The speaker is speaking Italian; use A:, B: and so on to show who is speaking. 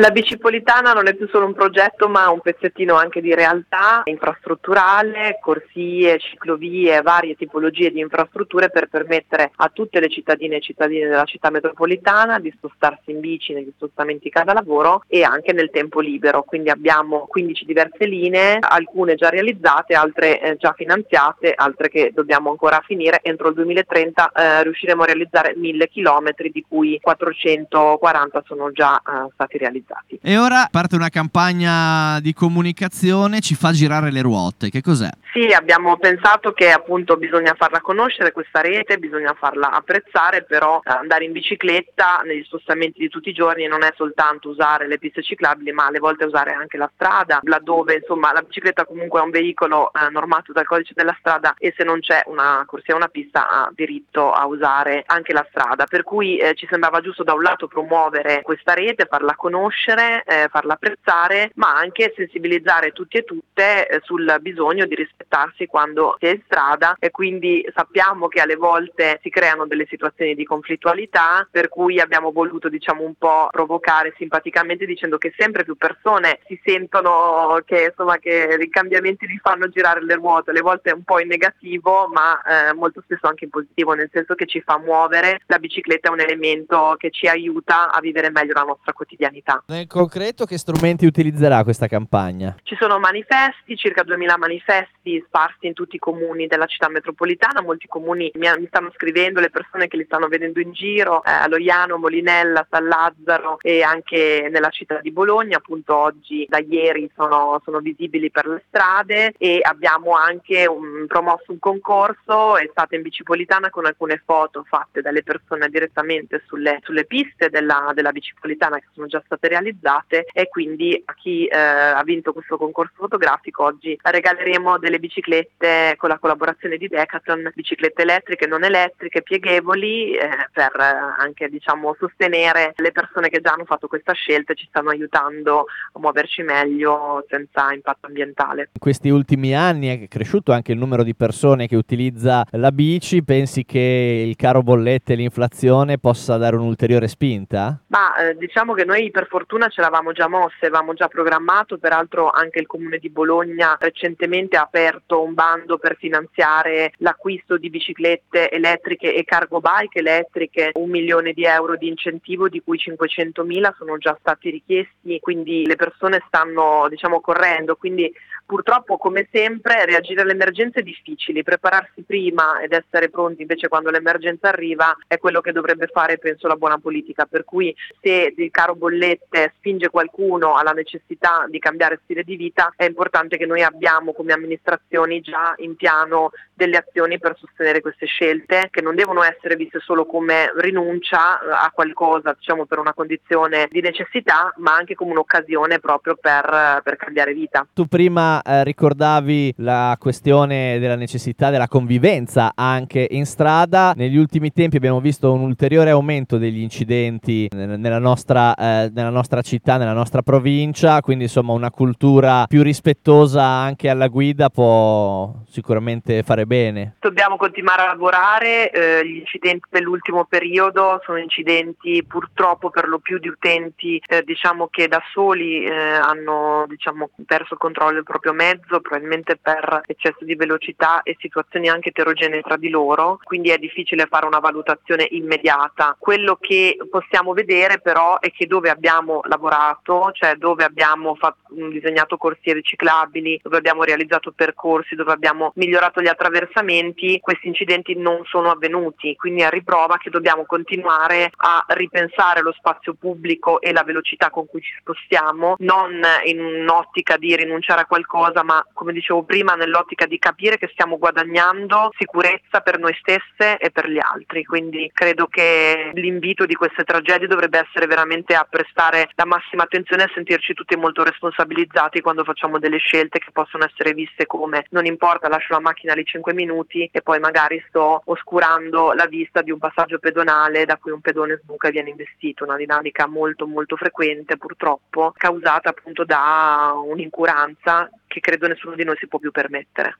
A: La bicipolitana non è più solo un progetto ma un pezzettino anche di realtà infrastrutturale, corsie, ciclovie, varie tipologie di infrastrutture per permettere a tutte le cittadine e cittadini della città metropolitana di spostarsi in bici negli spostamenti cada lavoro e anche nel tempo libero. Quindi abbiamo 15 diverse linee, alcune già realizzate, altre eh, già finanziate, altre che dobbiamo ancora finire. Entro il 2030 eh, riusciremo a realizzare 1000 km di cui 440 sono già eh, stati realizzati realizzati.
B: E ora parte una campagna di comunicazione, ci fa girare le ruote, che cos'è?
A: Sì, abbiamo pensato che appunto bisogna farla conoscere questa rete, bisogna farla apprezzare, però eh, andare in bicicletta negli spostamenti di tutti i giorni non è soltanto usare le piste ciclabili, ma alle volte usare anche la strada, laddove insomma la bicicletta comunque è un veicolo eh, normato dal codice della strada e se non c'è una corsia o una pista ha diritto a usare anche la strada. Per cui eh, ci sembrava giusto da un lato promuovere questa rete, farla conoscere, eh, farla apprezzare, ma anche sensibilizzare tutti e tutte eh, sul bisogno di rispettarsi quando si è in strada e quindi sappiamo che alle volte si creano delle situazioni di conflittualità, per cui abbiamo voluto diciamo un po' provocare simpaticamente dicendo che sempre più persone si sentono che insomma che i cambiamenti li fanno girare le ruote, alle volte un po' in negativo, ma eh, molto spesso anche in positivo, nel senso che ci fa muovere, la bicicletta è un elemento che ci aiuta a vivere meglio la nostra quotidianità.
B: Nel concreto che strumenti utilizzerà questa campagna?
A: Ci sono manifesti, circa 2000 manifesti sparsi in tutti i comuni della città metropolitana, molti comuni mi, mi stanno scrivendo, le persone che li stanno vedendo in giro, eh, a Loiano, Molinella, San Lazzaro e anche nella città di Bologna, appunto oggi da ieri sono, sono visibili per le strade e abbiamo anche un, promosso un concorso, estate in bicipolitana con alcune foto fatte dalle persone direttamente sulle, sulle piste della, della bicipolitana che sono già state realizzate. E quindi a chi eh, ha vinto questo concorso fotografico oggi regaleremo delle biciclette con la collaborazione di Decathlon, biciclette elettriche, non elettriche, pieghevoli eh, per eh, anche diciamo, sostenere le persone che già hanno fatto questa scelta e ci stanno aiutando a muoverci meglio senza impatto ambientale.
B: In questi ultimi anni è cresciuto anche il numero di persone che utilizza la bici, pensi che il caro bollette e l'inflazione possa dare un'ulteriore spinta?
A: Ma eh, diciamo che noi per fortuna fortuna ce l'avamo già mossa, avevamo già programmato, peraltro anche il comune di Bologna recentemente ha aperto un bando per finanziare l'acquisto di biciclette elettriche e cargo bike elettriche, un milione di euro di incentivo di cui 500 mila sono già stati richiesti, quindi le persone stanno diciamo correndo, quindi purtroppo come sempre reagire alle emergenze è difficile, prepararsi prima ed essere pronti invece quando l'emergenza arriva è quello che dovrebbe fare penso la buona politica, per cui se il caro bollette spinge qualcuno alla necessità di cambiare stile di vita, è importante che noi abbiamo come amministrazioni già in piano delle azioni per sostenere queste scelte, che non devono essere viste solo come rinuncia a qualcosa, diciamo per una condizione di necessità, ma anche come un'occasione proprio per, per cambiare vita.
B: Tu prima eh, ricordavi la questione della necessità della convivenza anche in strada. Negli ultimi tempi abbiamo visto un ulteriore aumento degli incidenti nella nostra, eh, nella nostra città, nella nostra provincia, quindi insomma una cultura più rispettosa anche alla guida può sicuramente fare bene.
A: Dobbiamo continuare a lavorare, eh, gli incidenti dell'ultimo periodo sono incidenti purtroppo per lo più di utenti eh, diciamo che da soli eh, hanno diciamo, perso il controllo del proprio mezzo, probabilmente per eccesso di velocità e situazioni anche eterogenee tra di loro, quindi è difficile fare una valutazione immediata. Quello che possiamo vedere però è che dove abbiamo lavorato, cioè dove abbiamo fatto, disegnato corsie riciclabili, dove abbiamo realizzato percorsi, dove abbiamo migliorato gli attraversamenti, questi incidenti non sono avvenuti, quindi a riprova che dobbiamo continuare a ripensare lo spazio pubblico e la velocità con cui ci spostiamo, non in un'ottica di rinunciare a qualcosa, ma come dicevo prima nell'ottica di capire che stiamo guadagnando sicurezza per noi stesse e per gli altri. Quindi credo che l'invito di queste tragedie dovrebbe essere veramente a prestare la massima attenzione a sentirci tutti molto responsabilizzati quando facciamo delle scelte che possono essere viste come non importa, lascio la macchina lì 5 minuti e poi magari sto oscurando la vista di un passaggio pedonale da cui un pedone sbuca e viene investito, una dinamica molto molto frequente purtroppo causata appunto da un'incuranza che credo nessuno di noi si può più permettere.